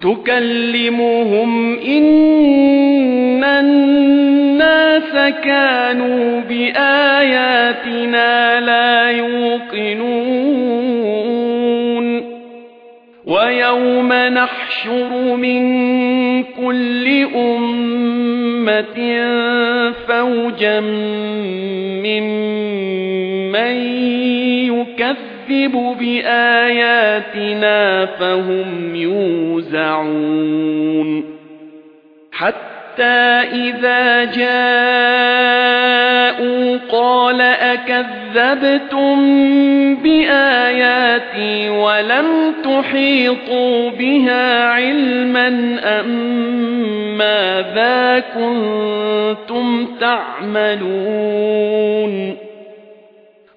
تُكَلِّمُهُمْ إِنَّ النَّاسَ كَانُوا بِآيَاتِنَا لَا يُوقِنُونَ. وَيَوْمَ نَحْشُرُ مِنْ كُلِّ أُمَّةٍ فَوْجًا مِّمَّن يُكَذِّبُ بِآيَاتِنَا فَهُمْ يُوزَعُونَ حَتَّى إِذَا جَاءُوا قَالَ أَكَذَّبْتُمْ بِآيَاتِي وَلَمْ تُحِيطُوا بِهَا عِلْمًا أَمْ مَاذَا كُنتُمْ تَعْمَلُونَ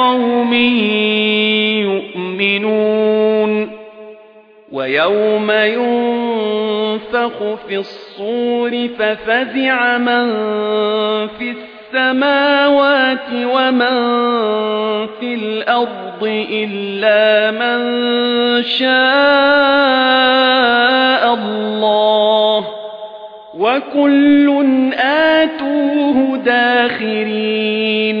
لِقَوْمٍ يُؤْمِنُونَ وَيَوْمَ يُنفَخُ فِي الصُّورِ فَفَزِعَ مَن فِي السَّمَاوَاتِ وَمَن فِي الْأَرْضِ إِلَّا مَن شَاءَ اللَّهُ وَكُلٌّ آتُوهُ دَاخِرِينَ